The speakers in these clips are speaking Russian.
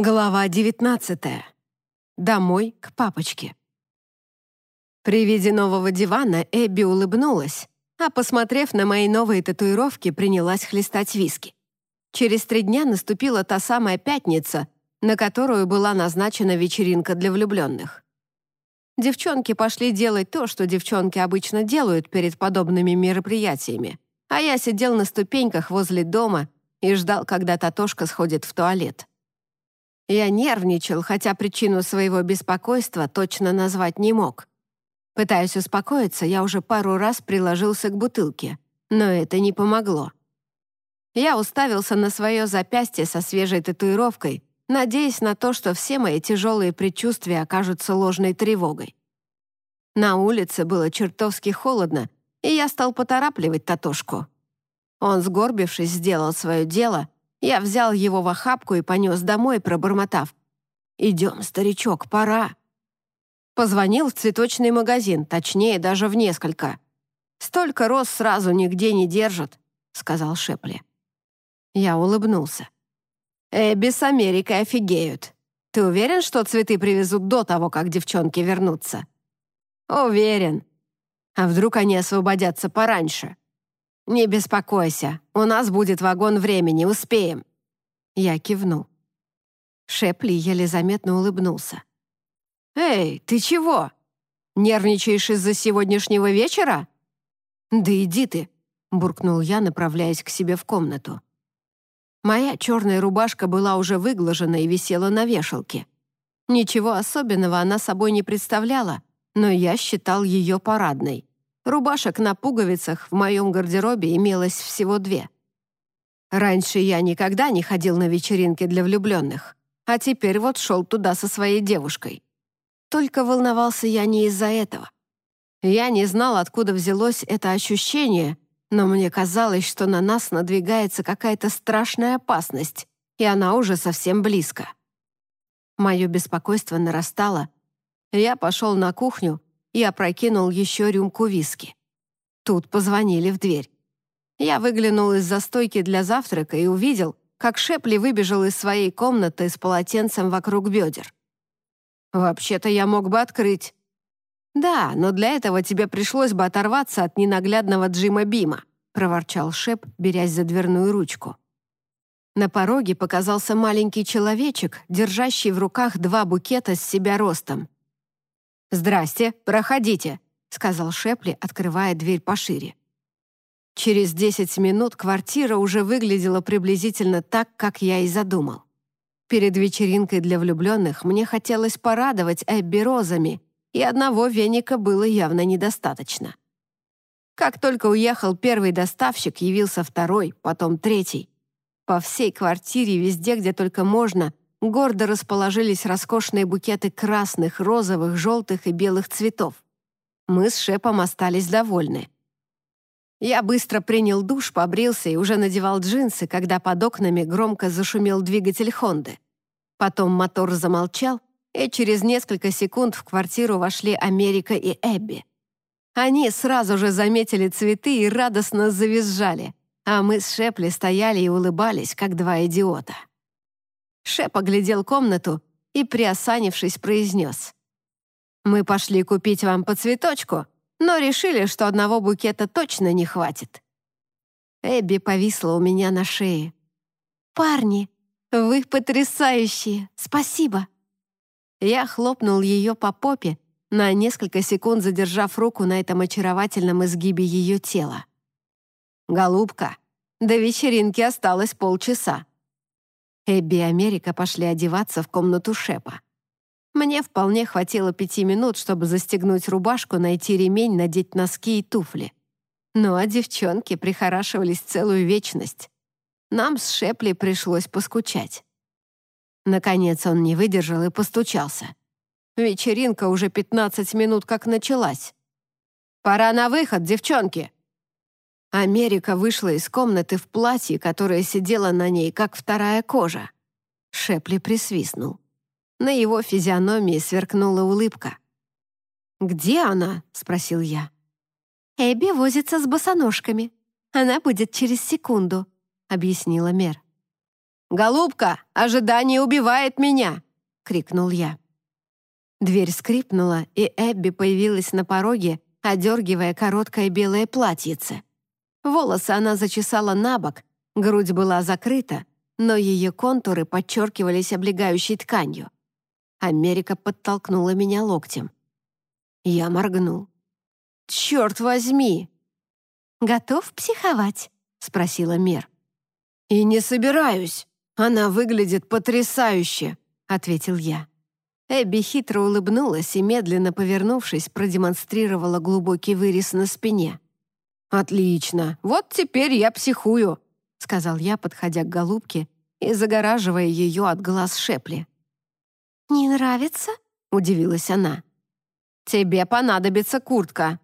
Глава 19. Домой к папочке. При виде нового дивана Эбби улыбнулась, а, посмотрев на мои новые татуировки, принялась хлестать виски. Через три дня наступила та самая пятница, на которую была назначена вечеринка для влюбленных. Девчонки пошли делать то, что девчонки обычно делают перед подобными мероприятиями, а я сидел на ступеньках возле дома и ждал, когда Татошка сходит в туалет. Я нервничал, хотя причину своего беспокойства точно назвать не мог. Пытаясь успокоиться, я уже пару раз приложился к бутылке, но это не помогло. Я уставился на свое запястье со свежей татуировкой, надеясь на то, что все мои тяжелые предчувствия окажутся ложной тревогой. На улице было чертовски холодно, и я стал поторапливать Татошку. Он, сгорбившись, сделал свое дело — я взял его в охапку и понес домой, пробормотав. «Идем, старичок, пора». Позвонил в цветочный магазин, точнее, даже в несколько. «Столько роз сразу нигде не держат», — сказал Шепли. Я улыбнулся. «Эбби с Америкой офигеют. Ты уверен, что цветы привезут до того, как девчонки вернутся?» «Уверен. А вдруг они освободятся пораньше?» «Не беспокойся, у нас будет вагон времени, успеем». Я кивнул. Шепли еле заметно улыбнулся. «Эй, ты чего? Нервничаешь из-за сегодняшнего вечера?» «Да иди ты», — буркнул я, направляясь к себе в комнату. Моя черная рубашка была уже выглажена и висела на вешалке. Ничего особенного она собой не представляла, но я считал ее парадной. Рубашек на пуговицах в моем гардеробе имелось всего две. Раньше я никогда не ходил на вечеринки для влюбленных, а теперь вот шел туда со своей девушкой. Только волновался я не из-за этого. Я не знал, откуда взялось это ощущение, но мне казалось, что на нас надвигается какая-то страшная опасность, и она уже совсем близко. Мое беспокойство нарастало. Я пошел на кухню и опрокинул еще рюмку виски. Тут позвонили в дверь. Я выглянул из-за стойки для завтрака и увидел, как Шепли выбежал из своей комнаты с полотенцем вокруг бедер. «Вообще-то я мог бы открыть». «Да, но для этого тебе пришлось бы оторваться от ненаглядного Джима Бима», проворчал Шеп, берясь за дверную ручку. На пороге показался маленький человечек, держащий в руках два букета с себя ростом. «Здрасте, проходите», — сказал Шепли, открывая дверь пошире. Через 10 минут квартира уже выглядела приблизительно так, как я и задумал. Перед вечеринкой для влюбленных мне хотелось порадовать Эбби розами, и одного веника было явно недостаточно. Как только уехал первый доставщик, явился второй, потом третий. По всей квартире, везде, где только можно, гордо расположились роскошные букеты красных, розовых, желтых и белых цветов. Мы с Шепом остались довольны. Я быстро принял душ, побрился и уже надевал джинсы, когда под окнами громко зашумел двигатель Хонды. Потом мотор замолчал, и через несколько секунд в квартиру вошли Америка и Эбби. Они сразу же заметили цветы и радостно завизжали, а мы с Шепли стояли и улыбались, как два идиота. Шеп оглядел комнату и, приосанившись, произнес. «Мы пошли купить вам по цветочку, но решили, что одного букета точно не хватит». Эбби повисла у меня на шее. «Парни, вы потрясающие! Спасибо!» Я хлопнул ее по попе, на несколько секунд задержав руку на этом очаровательном изгибе ее тела. «Голубка, до вечеринки осталось полчаса. Эбби и Америка пошли одеваться в комнату Шепа. Мне вполне хватило пяти минут, чтобы застегнуть рубашку, найти ремень, надеть носки и туфли. Ну а девчонки прихорашивались целую вечность. Нам с Шепли пришлось поскучать. Наконец он не выдержал и постучался. Вечеринка уже 15 минут как началась. «Пора на выход, девчонки!» Америка вышла из комнаты в платье, которое сидело на ней, как вторая кожа. Шепли присвистнул. На его физиономии сверкнула улыбка. «Где она?» — спросил я. «Эбби возится с босоножками. Она будет через секунду», — объяснила Мер. «Голубка, ожидание убивает меня!» — крикнул я. Дверь скрипнула, и Эбби появилась на пороге, одергивая короткое белое платьице. Волосы она зачесала на бок, грудь была закрыта, но ее контуры подчеркивались облегающей тканью. Америка подтолкнула меня локтем. Я моргнул. «Черт возьми!» «Готов психовать?» — спросила Мер. «И не собираюсь. Она выглядит потрясающе», — ответил я. Эбби хитро улыбнулась и, медленно повернувшись, продемонстрировала глубокий вырез на спине. «Отлично. Вот теперь я психую», — сказал я, подходя к голубке и загораживая ее от глаз Шепли. «Не нравится?» — удивилась она. «Тебе понадобится куртка».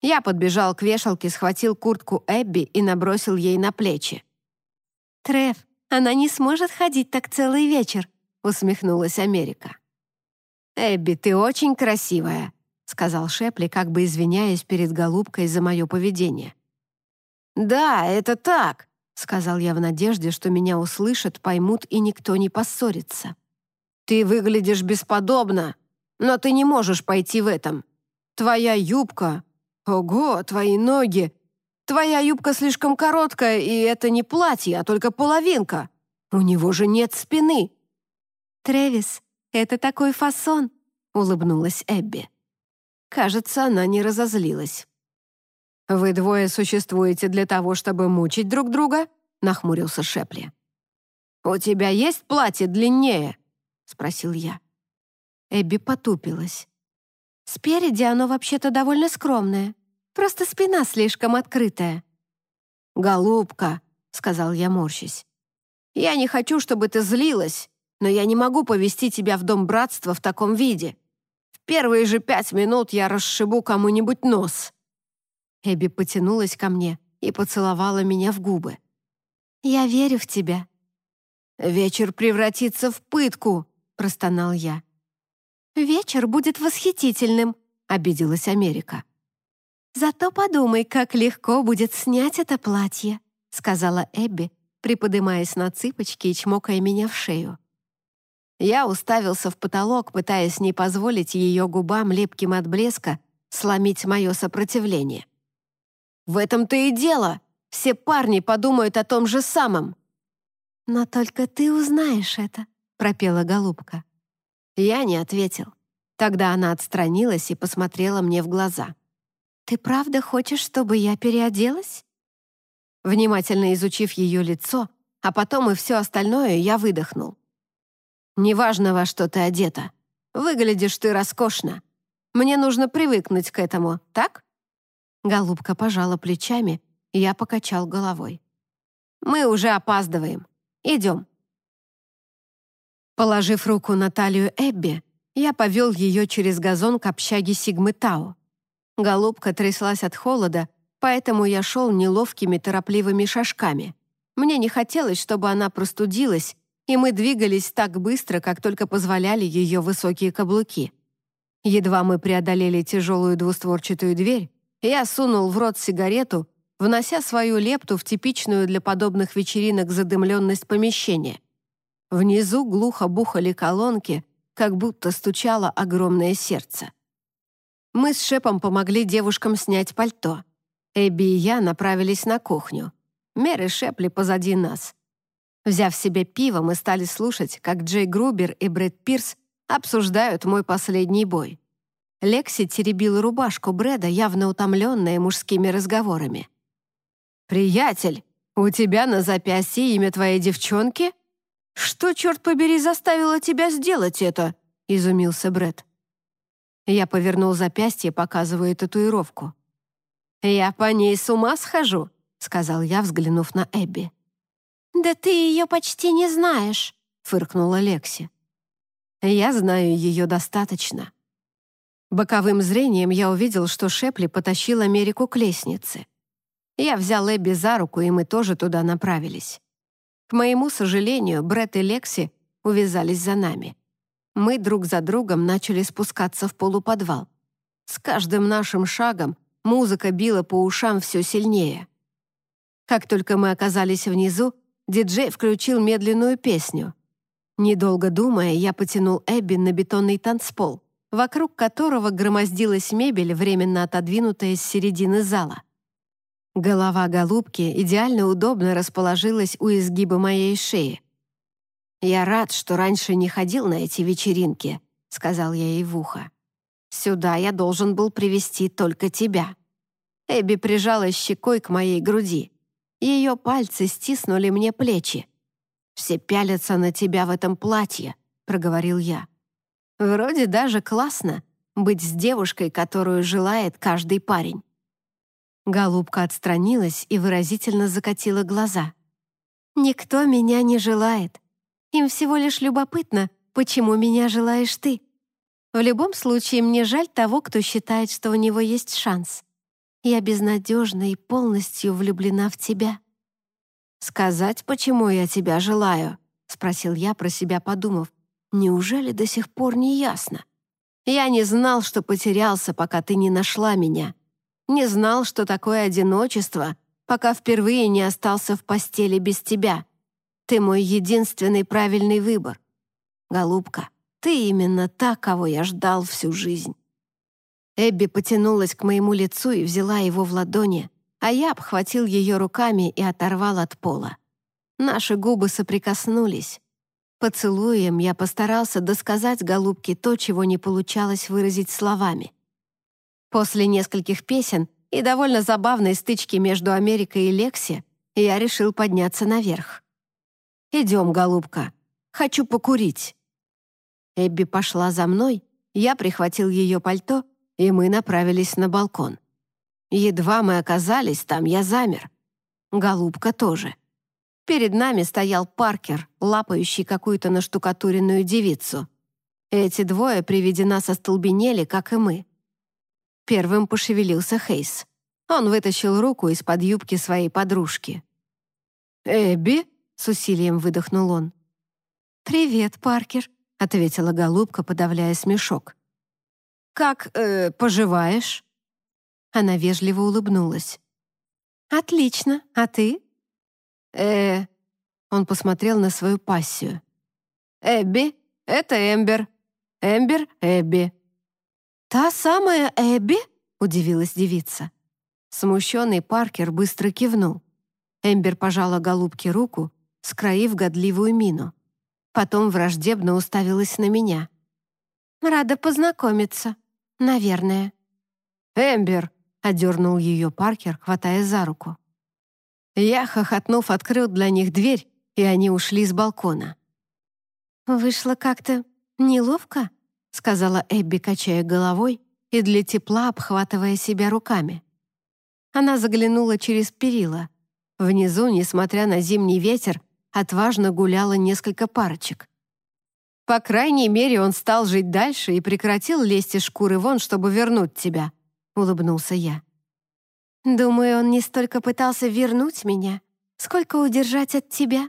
Я подбежал к вешалке, схватил куртку Эбби и набросил ей на плечи. «Треф, она не сможет ходить так целый вечер», — усмехнулась Америка. «Эбби, ты очень красивая», — сказал Шепли, как бы извиняясь перед голубкой за мое поведение. «Да, это так», — сказал я в надежде, что меня услышат, поймут и никто не поссорится. «Ты выглядишь бесподобно, но ты не можешь пойти в этом. Твоя юбка... Ого, твои ноги! Твоя юбка слишком короткая, и это не платье, а только половинка. У него же нет спины». «Трэвис, это такой фасон», — улыбнулась Эбби. Кажется, она не разозлилась. «Вы двое существуете для того, чтобы мучить друг друга?» — нахмурился Шепли. «У тебя есть платье длиннее?» — спросил я. Эбби потупилась. «Спереди оно вообще-то довольно скромное. Просто спина слишком открытая». «Голубка», — сказал я, морщись. «Я не хочу, чтобы ты злилась, но я не могу повести тебя в дом братства в таком виде. Первые же пять минут я расшибу кому-нибудь нос». Эбби потянулась ко мне и поцеловала меня в губы. «Я верю в тебя». «Вечер превратится в пытку», — простонал я. «Вечер будет восхитительным», — обиделась Америка. «Зато подумай, как легко будет снять это платье», — сказала Эбби, приподымаясь на цыпочки и чмокая меня в шею. Я уставился в потолок, пытаясь не позволить ее губам, лепким от блеска, сломить мое сопротивление. «В этом-то и дело! Все парни подумают о том же самом!» «Но только ты узнаешь это», — пропела голубка. Я не ответил. Тогда она отстранилась и посмотрела мне в глаза. «Ты правда хочешь, чтобы я переоделась?» Внимательно изучив ее лицо, а потом и все остальное, я выдохнул. Неважно, во что ты одета. Выглядишь ты роскошно. Мне нужно привыкнуть к этому, так?» Голубка пожала плечами, я покачал головой. «Мы уже опаздываем. Идем». Положив руку на талию Эбби, я повел ее через газон к общаге Сигмы Тау. Голубка тряслась от холода, поэтому я шел неловкими торопливыми шажками. Мне не хотелось, чтобы она простудилась и мы двигались так быстро, как только позволяли ее высокие каблуки. Едва мы преодолели тяжелую двустворчатую дверь, я сунул в рот сигарету, внося свою лепту в типичную для подобных вечеринок задымленность помещения. Внизу глухо бухали колонки, как будто стучало огромное сердце. Мы с Шепом помогли девушкам снять пальто. Эбби и я направились на кухню. Мер и Шепли позади нас. Взяв себе пиво, мы стали слушать, как Джей Грубер и Брэд Пирс обсуждают мой последний бой. Лекси теребила рубашку Брэда, явно утомленная мужскими разговорами. «Приятель, у тебя на запястье имя твоей девчонки? Что, черт побери, заставило тебя сделать это?» — изумился Брэд. Я повернул запястье, показывая татуировку. «Я по ней с ума схожу», — сказал я, взглянув на Эбби. «Да ты ее почти не знаешь», — фыркнула Лекси. «Я знаю ее достаточно». Боковым зрением я увидел, что Шепли потащил Америку к лестнице. Я взял Эбби за руку, и мы тоже туда направились. К моему сожалению, Бред и Лекси увязались за нами. Мы друг за другом начали спускаться в полуподвал. С каждым нашим шагом музыка била по ушам все сильнее. Как только мы оказались внизу, диджей включил медленную песню. Недолго думая, я потянул Эбби на бетонный танцпол, вокруг которого громоздилась мебель, временно отодвинутая с середины зала. Голова голубки идеально удобно расположилась у изгиба моей шеи. «Я рад, что раньше не ходил на эти вечеринки», — сказал я ей в ухо. «Сюда я должен был привести только тебя». Эбби прижалась щекой к моей груди. Ее пальцы стиснули мне плечи. «Все пялятся на тебя в этом платье», — проговорил я. «Вроде даже классно быть с девушкой, которую желает каждый парень». Голубка отстранилась и выразительно закатила глаза. «Никто меня не желает. Им всего лишь любопытно, почему меня желаешь ты. В любом случае, мне жаль того, кто считает, что у него есть шанс. Я безнадежна и полностью влюблена в тебя». «Сказать, почему я тебя желаю?» — спросил я про себя, подумав. «Неужели до сих пор не ясно? Я не знал, что потерялся, пока ты не нашла меня. Не знал, что такое одиночество, пока впервые не остался в постели без тебя. Ты мой единственный правильный выбор. Голубка, ты именно та, кого я ждал всю жизнь». Эбби потянулась к моему лицу и взяла его в ладони, а я обхватил ее руками и оторвал от пола. Наши губы соприкоснулись. Поцелуем я постарался досказать голубке то, чего не получалось выразить словами. После нескольких песен и довольно забавной стычки между Америкой и Лекси я решил подняться наверх. «Идем, голубка. Хочу покурить». Эбби пошла за мной, я прихватил ее пальто, и мы направились на балкон. Едва мы оказались там, я замер. Голубка тоже. Перед нами стоял Паркер, лапающий какую-то наштукатуренную девицу. Эти двое при виде нас остолбенели, как и мы. Первым пошевелился Хейс. Он вытащил руку из-под юбки своей подружки. «Эбби?» — с усилием выдохнул он. «Привет, Паркер», — ответила голубка, подавляя смешок. «Как э, поживаешь?» Она вежливо улыбнулась. «Отлично. А ты?» э Он посмотрел на свою пассию. «Эбби, это Эмбер. Эмбер, Эбби». «Та самая Эбби?» — удивилась девица. Смущенный Паркер быстро кивнул. Эмбер пожала голубке руку, скроив годливую мину. Потом враждебно уставилась на меня. «Рада познакомиться. Наверное». «Эмбер!» — одернул ее Паркер, хватая за руку. Я, хохотнув, открыл для них дверь, и они ушли с балкона. «Вышло как-то неловко?» — сказала Эбби, качая головой и для тепла обхватывая себя руками. Она заглянула через перила. Внизу, несмотря на зимний ветер, отважно гуляло несколько парочек. «По крайней мере, он стал жить дальше и прекратил лезть из шкуры вон, чтобы вернуть тебя», — улыбнулся я. «Думаю, он не столько пытался вернуть меня, сколько удержать от тебя».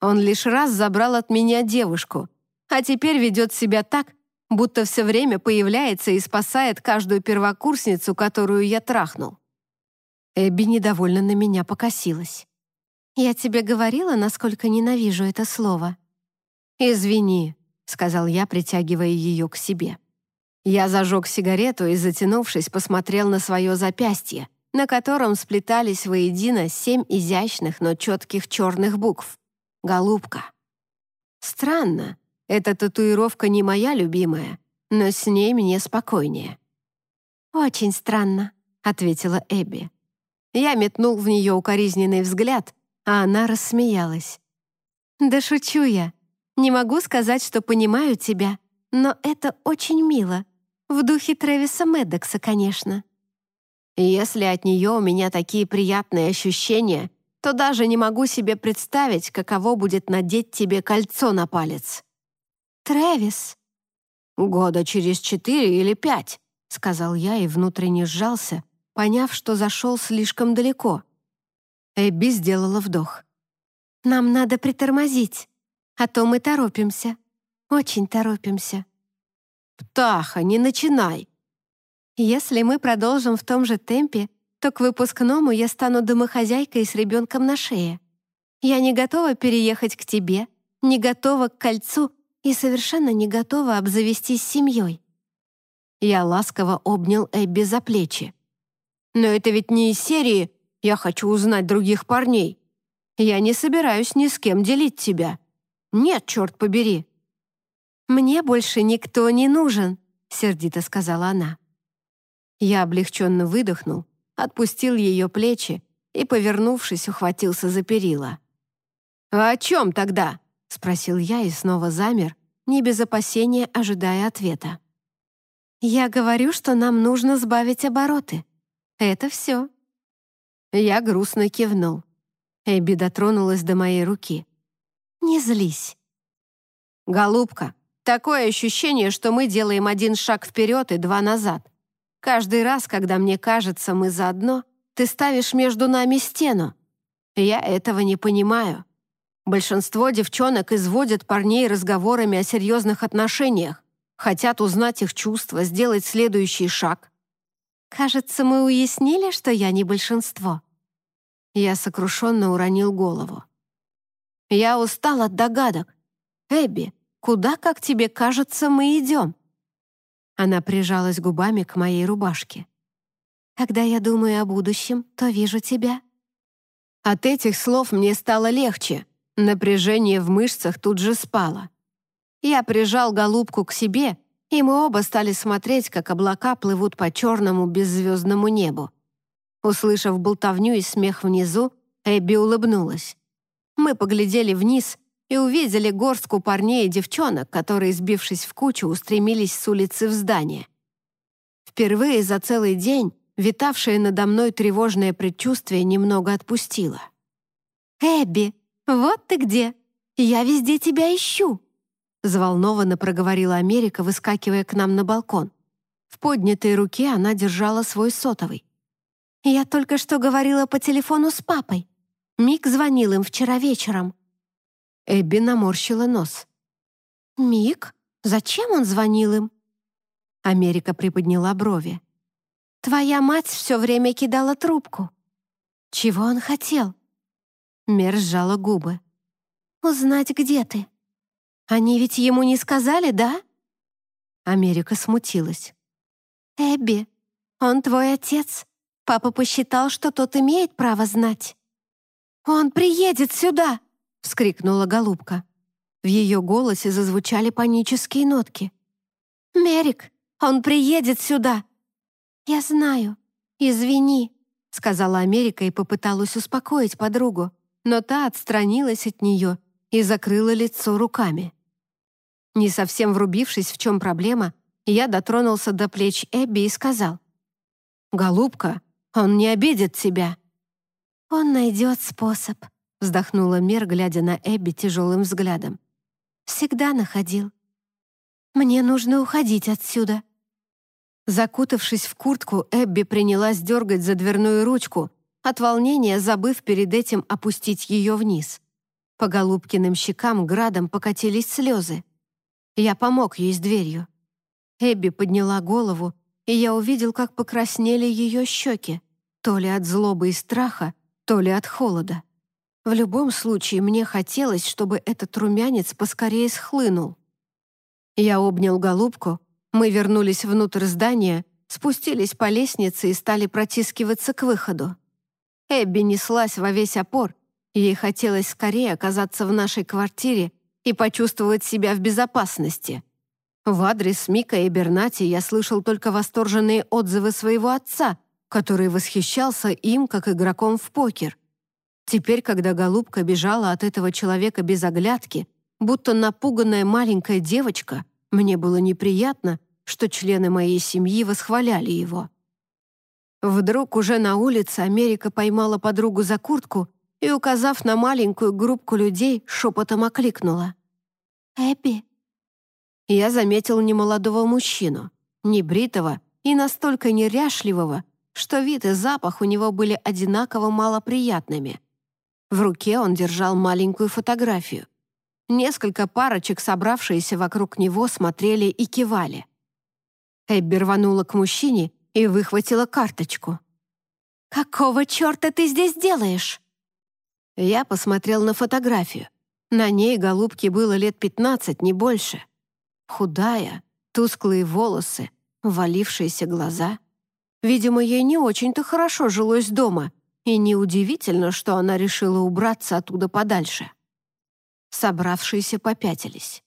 Он лишь раз забрал от меня девушку, а теперь ведет себя так, будто все время появляется и спасает каждую первокурсницу, которую я трахнул. Эбби недовольно на меня покосилась. «Я тебе говорила, насколько ненавижу это слово?» «Извини», — сказал я, притягивая ее к себе. Я зажег сигарету и, затянувшись, посмотрел на свое запястье, на котором сплетались воедино семь изящных, но четких черных букв. «Голубка». Странно, эта татуировка не моя любимая, но с ней мне спокойнее». «Очень странно», — ответила Эбби. Я метнул в нее укоризненный взгляд, а она рассмеялась. «Да шучу я. Не могу сказать, что понимаю тебя, но это очень мило. В духе Трэвиса Меддокса, конечно». «Если от нее у меня такие приятные ощущения, то даже не могу себе представить, каково будет надеть тебе кольцо на палец». «Трэвис!» «Года через четыре или пять», — сказал я и внутренне сжался, поняв, что зашел слишком далеко. Эбби сделала вдох. «Нам надо притормозить, а то мы торопимся. Очень торопимся». «Птаха, не начинай!» «Если мы продолжим в том же темпе, то к выпускному я стану домохозяйкой с ребенком на шее. Я не готова переехать к тебе, не готова к кольцу и совершенно не готова обзавестись семьей». Я ласково обнял Эбби за плечи. «Но это ведь не из серии «Я хочу узнать других парней». Я не собираюсь ни с кем делить тебя. Нет, черт побери». «Мне больше никто не нужен», — сердито сказала она. Я облегченно выдохнул, отпустил ее плечи и, повернувшись, ухватился за перила. «А о чем тогда?» — спросил я и снова замер, не без опасения ожидая ответа. «Я говорю, что нам нужно сбавить обороты. Это все». Я грустно кивнул. Эбби дотронулась до моей руки. «Не злись». «Голубка, такое ощущение, что мы делаем один шаг вперед и два назад. Каждый раз, когда мне кажется, мы заодно, ты ставишь между нами стену. Я этого не понимаю. Большинство девчонок изводят парней разговорами о серьезных отношениях, хотят узнать их чувства, сделать следующий шаг. Кажется, мы уяснили, что я не большинство. Я сокрушенно уронил голову. Я устал от догадок. Эбби, куда, как тебе кажется, мы идем? Она прижалась губами к моей рубашке. Когда я думаю о будущем, то вижу тебя. От этих слов мне стало легче, Напряжение в мышцах тут же спало. Я прижал голубку к себе, и мы оба стали смотреть, как облака плывут по черному беззвездному небу. Услышав болтовню и смех внизу, Эбби улыбнулась. Мы поглядели вниз и увидели горстку парней и девчонок, которые, сбившись в кучу, устремились с улицы в здание. Впервые за целый день витавшее надо мной тревожное предчувствие немного отпустило. «Эбби!» «Вот ты где! Я везде тебя ищу!» Взволнованно проговорила Америка, выскакивая к нам на балкон. В поднятой руке она держала свой сотовый. «Я только что говорила по телефону с папой. Мик звонил им вчера вечером». Эбби наморщила нос. «Мик? Зачем он звонил им?» Америка приподняла брови. «Твоя мать все время кидала трубку. Чего он хотел?» Мер сжала губы. «Узнать, где ты. Они ведь ему не сказали, да?» Америка смутилась. «Эбби, он твой отец. Папа посчитал, что тот имеет право знать». «Он приедет сюда!» — вскрикнула голубка. В ее голосе зазвучали панические нотки. «Мерик, он приедет сюда!» «Я знаю. Извини», — сказала Америка и попыталась успокоить подругу но та отстранилась от нее и закрыла лицо руками. Не совсем врубившись, в чем проблема, я дотронулся до плеч Эбби и сказал, «Голубка, он не обидит тебя». «Он найдет способ», — вздохнула Мер, глядя на Эбби тяжелым взглядом. «Всегда находил. Мне нужно уходить отсюда». Закутавшись в куртку, Эбби принялась дергать за дверную ручку, от волнения забыв перед этим опустить ее вниз. По Голубкиным щекам градом покатились слезы. Я помог ей с дверью. Эбби подняла голову, и я увидел, как покраснели ее щеки, то ли от злобы и страха, то ли от холода. В любом случае, мне хотелось, чтобы этот румянец поскорее схлынул. Я обнял голубку, мы вернулись внутрь здания, спустились по лестнице и стали протискиваться к выходу. Эбби неслась во весь опор. Ей хотелось скорее оказаться в нашей квартире и почувствовать себя в безопасности. В адрес Мика и Бернати я слышал только восторженные отзывы своего отца, который восхищался им как игроком в покер. Теперь, когда голубка бежала от этого человека без оглядки, будто напуганная маленькая девочка, мне было неприятно, что члены моей семьи восхваляли его. Вдруг уже на улице Америка поймала подругу за куртку и, указав на маленькую группку людей, шепотом окликнула. «Эбби?» Я заметил немолодого мужчину, небритого и настолько неряшливого, что вид и запах у него были одинаково малоприятными. В руке он держал маленькую фотографию. Несколько парочек, собравшиеся вокруг него, смотрели и кивали. Эбби рванула к мужчине и выхватила карточку. «Какого черта ты здесь делаешь?» Я посмотрел на фотографию. На ней голубке было лет пятнадцать, не больше. Худая, тусклые волосы, валившиеся глаза. Видимо, ей не очень-то хорошо жилось дома, и неудивительно, что она решила убраться оттуда подальше. Собравшиеся попятились.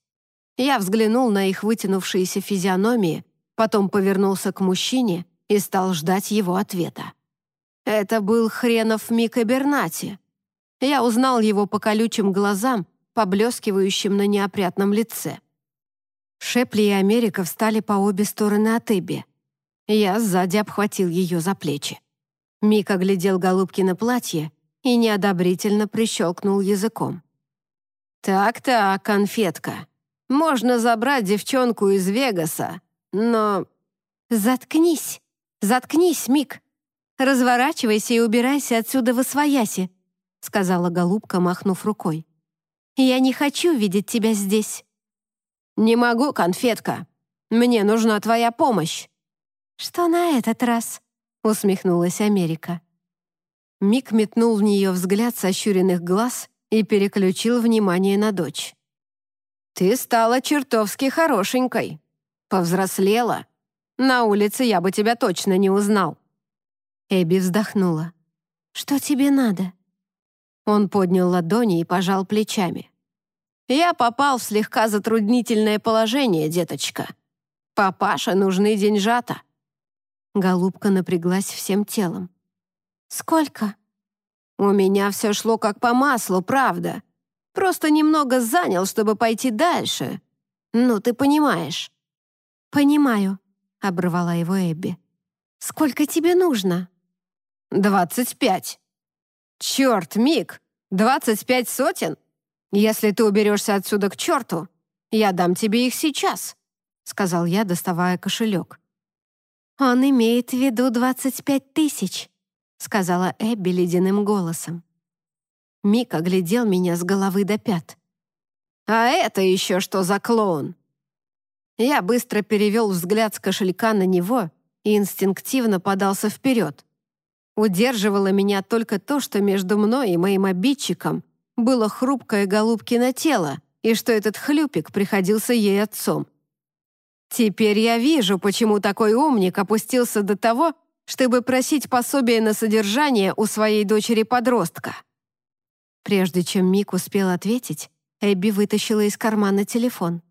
Я взглянул на их вытянувшиеся физиономии, потом повернулся к мужчине и стал ждать его ответа. Это был хренов Мика Бернати. Я узнал его по колючим глазам, поблескивающим на неопрятном лице. Шепли и Америка встали по обе стороны от Эбби. Я сзади обхватил ее за плечи. Мика глядел голубки на платье и неодобрительно прищелкнул языком. «Так-так, конфетка, можно забрать девчонку из Вегаса, но...» «Заткнись! Заткнись, Мик! Разворачивайся и убирайся отсюда в освояси!» сказала голубка, махнув рукой. «Я не хочу видеть тебя здесь». «Не могу, конфетка. Мне нужна твоя помощь». «Что на этот раз?» усмехнулась Америка. Мик метнул в нее взгляд сощуренных глаз и переключил внимание на дочь. «Ты стала чертовски хорошенькой. Повзрослела. На улице я бы тебя точно не узнал». Эбби вздохнула. «Что тебе надо?» Он поднял ладони и пожал плечами. «Я попал в слегка затруднительное положение, деточка. Папаше нужны деньжата». Голубка напряглась всем телом. «Сколько?» «У меня все шло как по маслу, правда. Просто немного занял, чтобы пойти дальше. Ну, ты понимаешь». «Понимаю», — оборвала его Эбби. «Сколько тебе нужно?» «Двадцать пять». «Черт, Мик, двадцать пять сотен? Если ты уберешься отсюда к черту, я дам тебе их сейчас», — сказал я, доставая кошелек. «Он имеет в виду двадцать пять тысяч», — сказала Эбби ледяным голосом. Мик оглядел меня с головы до пят. «А это еще что за клоун?» Я быстро перевел взгляд с кошелька на него и инстинктивно подался вперед. Удерживало меня только то, что между мной и моим обидчиком было хрупкое голубкино тело, и что этот хлюпик приходился ей отцом. Теперь я вижу, почему такой умник опустился до того, чтобы просить пособие на содержание у своей дочери-подростка. Прежде чем Мик успел ответить, Эбби вытащила из кармана телефон.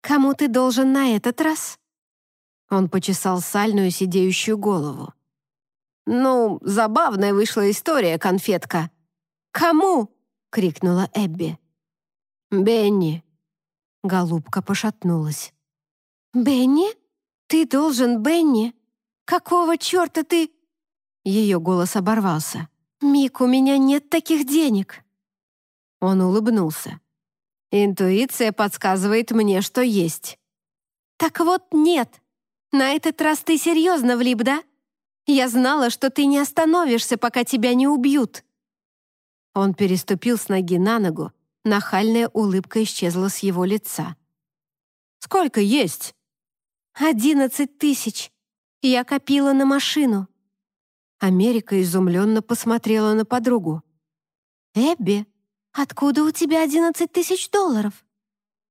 «Кому ты должен на этот раз?» Он почесал сальную сидеющую голову. «Ну, забавная вышла история, конфетка». «Кому?» — крикнула Эбби. «Бенни». Голубка пошатнулась. «Бенни? Ты должен, Бенни? Какого черта ты...» Ее голос оборвался. «Мик, у меня нет таких денег». Он улыбнулся. «Интуиция подсказывает мне, что есть». «Так вот нет. На этот раз ты серьезно влип, да? Я знала, что ты не остановишься, пока тебя не убьют». Он переступил с ноги на ногу, нахальная улыбка исчезла с его лица. «Сколько есть?» «Одиннадцать тысяч. Я копила на машину». Америка изумленно посмотрела на подругу. «Эбби, откуда у тебя одиннадцать тысяч долларов?»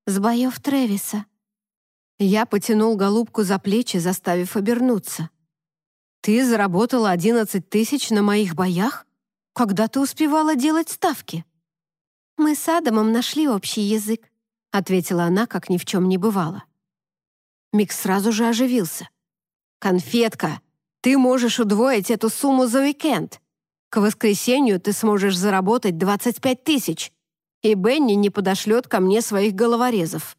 «С боев Тревиса». Я потянул голубку за плечи, заставив обернуться. «Ты заработала одиннадцать тысяч на моих боях? Когда ты успевала делать ставки?» «Мы с Адамом нашли общий язык», — ответила она, как ни в чем не бывало. Мик сразу же оживился. «Конфетка, ты можешь удвоить эту сумму за уикенд. К воскресенью ты сможешь заработать 25 тысяч, и Бенни не подошлет ко мне своих головорезов».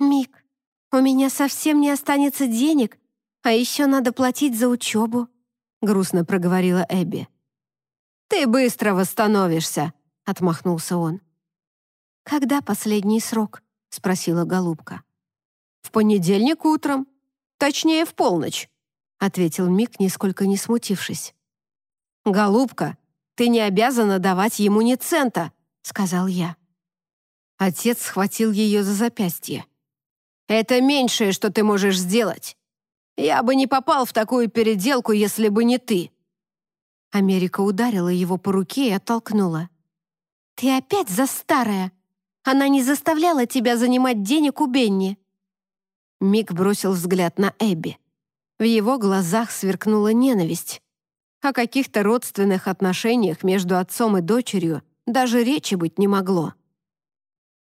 «Мик, у меня совсем не останется денег, а еще надо платить за учебу», — грустно проговорила Эбби. «Ты быстро восстановишься», — отмахнулся он. «Когда последний срок?» — спросила голубка. «В понедельник утром, точнее, в полночь», — ответил Мик, нисколько не смутившись. «Голубка, ты не обязана давать ему ни цента», — сказал я. Отец схватил ее за запястье. «Это меньшее, что ты можешь сделать. Я бы не попал в такую переделку, если бы не ты». Америка ударила его по руке и оттолкнула. «Ты опять за старая! Она не заставляла тебя занимать денег у Бенни!» Мик бросил взгляд на Эбби. В его глазах сверкнула ненависть. О каких-то родственных отношениях между отцом и дочерью даже речи быть не могло.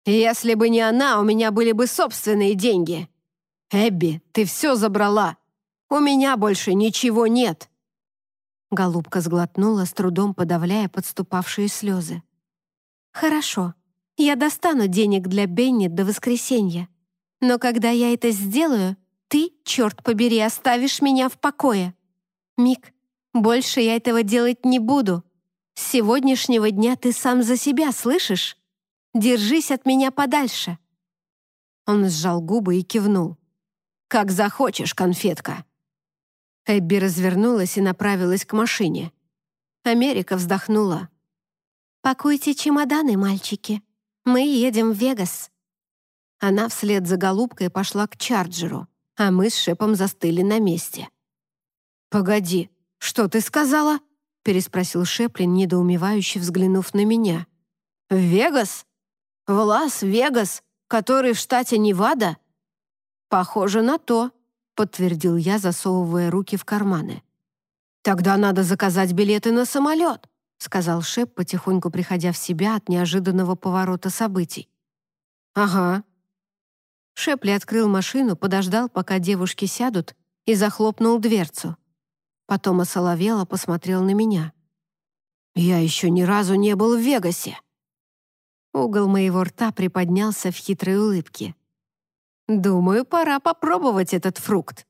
«Если бы не она, у меня были бы собственные деньги. Эбби, ты все забрала. У меня больше ничего нет». Голубка сглотнула, с трудом подавляя подступавшие слезы. «Хорошо, я достану денег для Бенни до воскресенья. Но когда я это сделаю, ты, черт побери, оставишь меня в покое. Мик, больше я этого делать не буду. С сегодняшнего дня ты сам за себя, слышишь? Держись от меня подальше». Он сжал губы и кивнул. «Как захочешь, конфетка». Эбби развернулась и направилась к машине. Америка вздохнула. «Пакуйте чемоданы, мальчики. Мы едем в Вегас». Она вслед за голубкой пошла к Чарджеру, а мы с Шепом застыли на месте. «Погоди, что ты сказала?» — переспросил Шеплин, недоумевающе взглянув на меня. «В Вегас? В Лас-Вегас, который в штате Невада?» «Похоже на то», — подтвердил я, засовывая руки в карманы. «Тогда надо заказать билеты на самолет», — сказал Шеп, потихоньку приходя в себя от неожиданного поворота событий. «Ага», Шепли открыл машину, подождал, пока девушки сядут, и захлопнул дверцу. Потом осоловело посмотрел на меня. «Я еще ни разу не был в Вегасе!» Угол моего рта приподнялся в хитрой улыбке. «Думаю, пора попробовать этот фрукт».